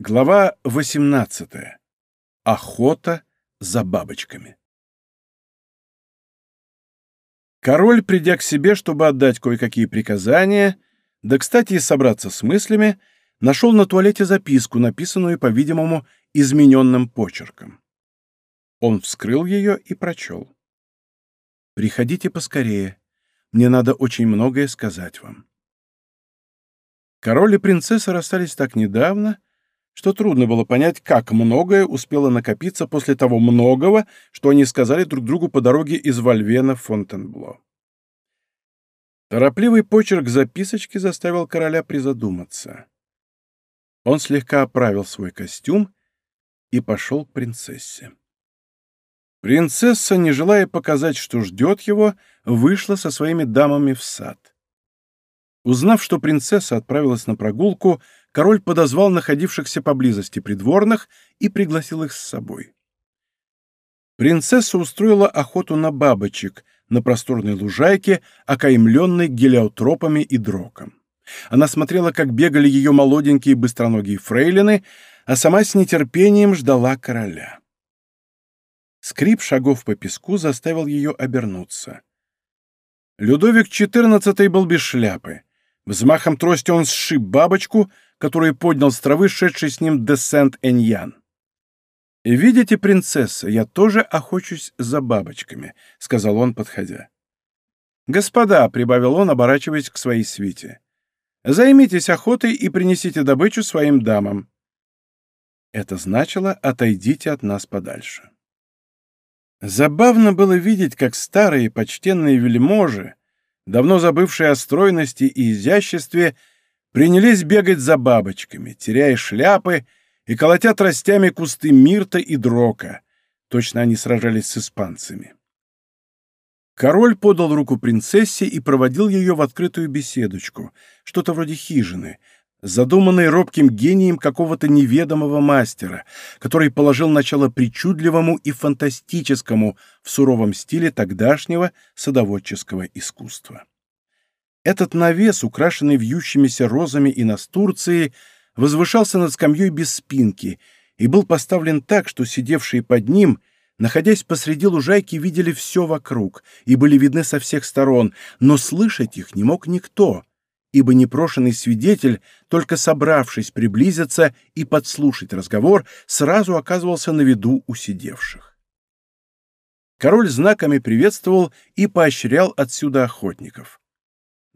Глава 18. Охота за бабочками. Король, придя к себе, чтобы отдать кое-какие приказания, да, кстати, и собраться с мыслями, нашел на туалете записку, написанную, по-видимому, измененным почерком. Он вскрыл ее и прочел. «Приходите поскорее. Мне надо очень многое сказать вам». Король и принцесса расстались так недавно, что трудно было понять, как многое успело накопиться после того многого, что они сказали друг другу по дороге из Вольвена в Фонтенбло. Торопливый почерк записочки заставил короля призадуматься. Он слегка оправил свой костюм и пошел к принцессе. Принцесса, не желая показать, что ждет его, вышла со своими дамами в сад. Узнав, что принцесса отправилась на прогулку, король подозвал находившихся поблизости придворных и пригласил их с собой. Принцесса устроила охоту на бабочек на просторной лужайке, окаймленной гелиотропами и дроком. Она смотрела, как бегали ее молоденькие быстроногие фрейлины, а сама с нетерпением ждала короля. Скрип шагов по песку заставил ее обернуться. Людовик XIV был без шляпы. Взмахом трости он сшиб бабочку, которую поднял с травы шедший с ним де Сент-Эньян. «И видите, принцесса, я тоже охочусь за бабочками», — сказал он, подходя. «Господа», — прибавил он, оборачиваясь к своей свите, — «займитесь охотой и принесите добычу своим дамам». Это значило «отойдите от нас подальше». Забавно было видеть, как старые почтенные вельможи, давно забывшие о стройности и изяществе, принялись бегать за бабочками, теряя шляпы и колотя тростями кусты мирта и дрока. Точно они сражались с испанцами. Король подал руку принцессе и проводил ее в открытую беседочку, что-то вроде хижины, задуманной робким гением какого-то неведомого мастера, который положил начало причудливому и фантастическому в суровом стиле тогдашнего садоводческого искусства. Этот навес, украшенный вьющимися розами и настурцией, возвышался над скамьей без спинки и был поставлен так, что сидевшие под ним, находясь посреди лужайки, видели все вокруг и были видны со всех сторон, но слышать их не мог никто, ибо непрошенный свидетель, только собравшись приблизиться и подслушать разговор, сразу оказывался на виду у сидевших. Король знаками приветствовал и поощрял отсюда охотников.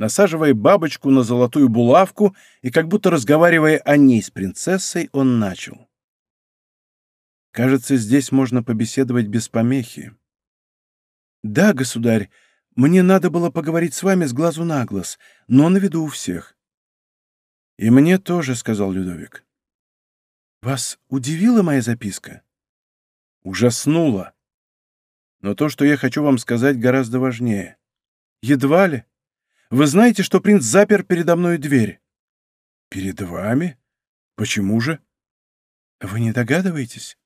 Насаживая бабочку на золотую булавку и как будто разговаривая о ней с принцессой, он начал. «Кажется, здесь можно побеседовать без помехи». «Да, государь, мне надо было поговорить с вами с глазу на глаз, но на виду у всех». «И мне тоже», — сказал Людовик. «Вас удивила моя записка?» «Ужаснула. Но то, что я хочу вам сказать, гораздо важнее. Едва ли. Вы знаете, что принц запер передо мной дверь?» «Перед вами? Почему же?» «Вы не догадываетесь?»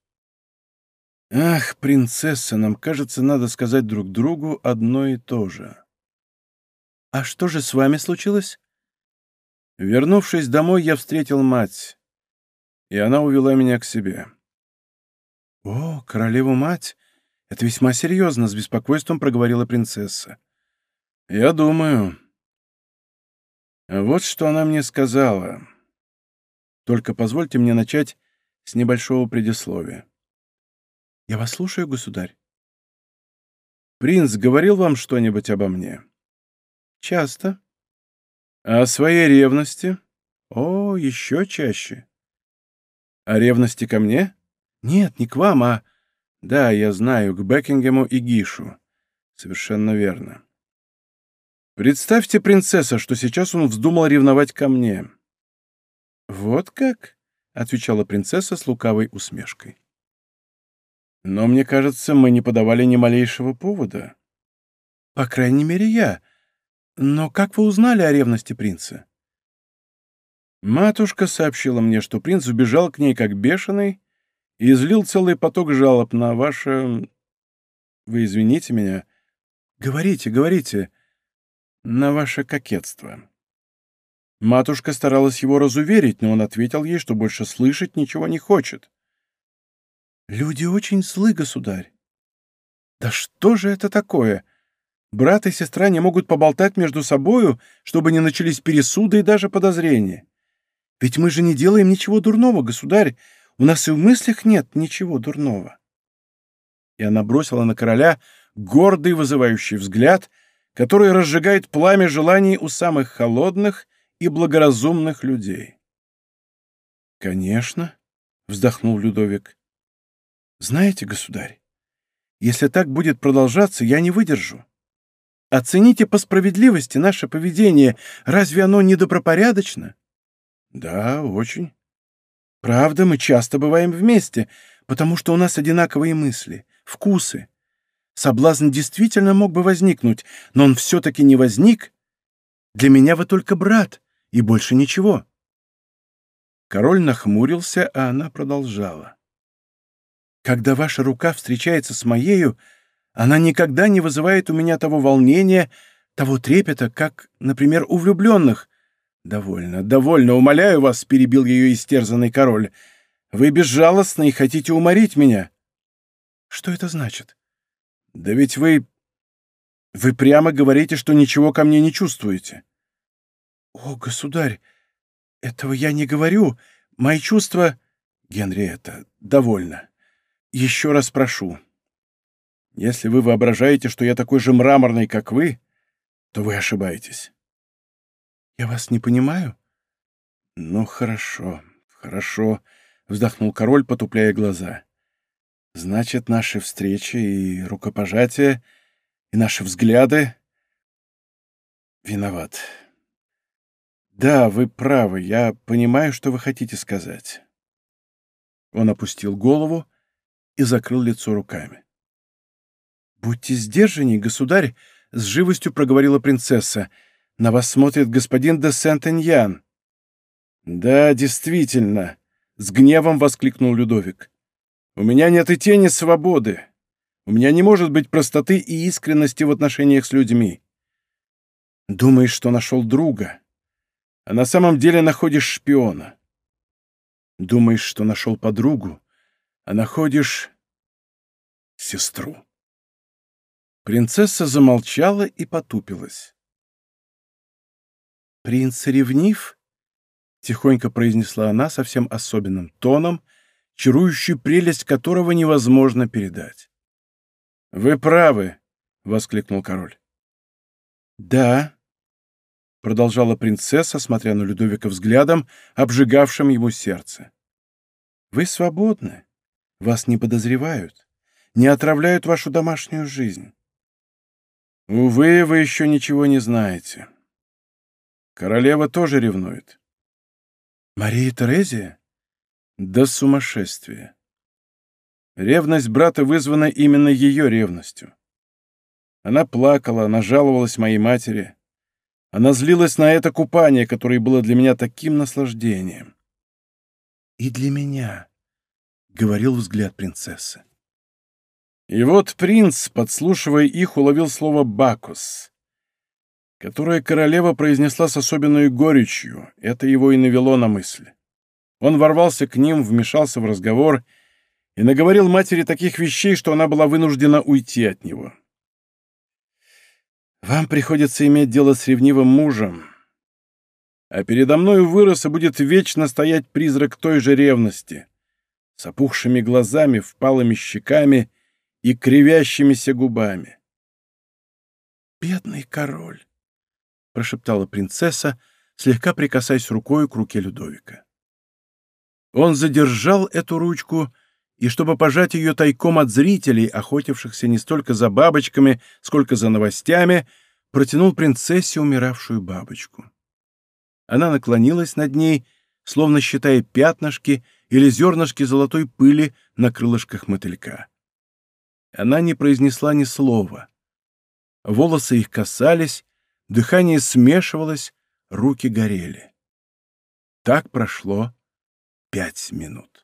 «Ах, принцесса, нам, кажется, надо сказать друг другу одно и то же». «А что же с вами случилось?» Вернувшись домой, я встретил мать, и она увела меня к себе. «О, королеву-мать! Это весьма серьезно», — с беспокойством проговорила принцесса. «Я думаю. Вот что она мне сказала. Только позвольте мне начать с небольшого предисловия. Я вас слушаю, государь. Принц говорил вам что-нибудь обо мне? Часто. А о своей ревности? О, еще чаще. О ревности ко мне? Нет, не к вам, а... Да, я знаю, к Бекингему и Гишу. Совершенно верно. Представьте, принцесса, что сейчас он вздумал ревновать ко мне. Вот как? отвечала принцесса с лукавой усмешкой. Но мне кажется, мы не подавали ни малейшего повода. По крайней мере, я. Но как вы узнали о ревности принца? Матушка сообщила мне, что принц убежал к ней как бешеный и излил целый поток жалоб на ваше... Вы извините меня. Говорите, говорите на ваше кокетство. Матушка старалась его разуверить, но он ответил ей, что больше слышать ничего не хочет. «Люди очень злы, государь». «Да что же это такое? Брат и сестра не могут поболтать между собою, чтобы не начались пересуды и даже подозрения. Ведь мы же не делаем ничего дурного, государь. У нас и в мыслях нет ничего дурного». И она бросила на короля гордый вызывающий взгляд, который разжигает пламя желаний у самых холодных и благоразумных людей. «Конечно», — вздохнул Людовик. «Знаете, государь, если так будет продолжаться, я не выдержу. Оцените по справедливости наше поведение. Разве оно недобропорядочно?» «Да, очень. Правда, мы часто бываем вместе, потому что у нас одинаковые мысли, вкусы. Соблазн действительно мог бы возникнуть, но он все-таки не возник. Для меня вы только брат, и больше ничего. Король нахмурился, а она продолжала. Когда ваша рука встречается с моею, она никогда не вызывает у меня того волнения, того трепета, как, например, у влюбленных. Довольно, довольно, умоляю вас, перебил ее истерзанный король. Вы безжалостны и хотите уморить меня. Что это значит? Да ведь вы... Вы прямо говорите, что ничего ко мне не чувствуете. «О, государь, этого я не говорю. Мои чувства...» «Генриетта, довольно. Еще раз прошу. Если вы воображаете, что я такой же мраморный, как вы, то вы ошибаетесь». «Я вас не понимаю?» «Ну, хорошо, хорошо», — вздохнул король, потупляя глаза. «Значит, наши встречи и рукопожатия, и наши взгляды...» «Виноват. «Да, вы правы, я понимаю, что вы хотите сказать». Он опустил голову и закрыл лицо руками. «Будьте сдержанней, государь», — с живостью проговорила принцесса. «На вас смотрит господин де Сент-Эньян». «Да, действительно», — с гневом воскликнул Людовик. «У меня нет и тени свободы. У меня не может быть простоты и искренности в отношениях с людьми. Думаешь, что нашел друга?» а на самом деле находишь шпиона. Думаешь, что нашел подругу, а находишь сестру. Принцесса замолчала и потупилась. «Принц ревнив?» — тихонько произнесла она совсем особенным тоном, чарующую прелесть которого невозможно передать. «Вы правы!» — воскликнул король. «Да», продолжала принцесса, смотря на Людовика взглядом, обжигавшим ему сердце. «Вы свободны. Вас не подозревают, не отравляют вашу домашнюю жизнь. Увы, вы еще ничего не знаете. Королева тоже ревнует. Мария Терезия? До сумасшествия. Ревность брата вызвана именно ее ревностью. Она плакала, она жаловалась моей матери. Она злилась на это купание, которое было для меня таким наслаждением. «И для меня», — говорил взгляд принцессы. И вот принц, подслушивая их, уловил слово «бакус», которое королева произнесла с особенной горечью. Это его и навело на мысль. Он ворвался к ним, вмешался в разговор и наговорил матери таких вещей, что она была вынуждена уйти от него. Вам приходится иметь дело с ревнивым мужем, а передо мною вырос и будет вечно стоять призрак той же ревности, с опухшими глазами, впалыми щеками и кривящимися губами. «Бедный король!» — прошептала принцесса, слегка прикасаясь рукой к руке Людовика. Он задержал эту ручку, и чтобы пожать ее тайком от зрителей, охотившихся не столько за бабочками, сколько за новостями, протянул принцессе умиравшую бабочку. Она наклонилась над ней, словно считая пятнышки или зернышки золотой пыли на крылышках мотылька. Она не произнесла ни слова. Волосы их касались, дыхание смешивалось, руки горели. Так прошло пять минут.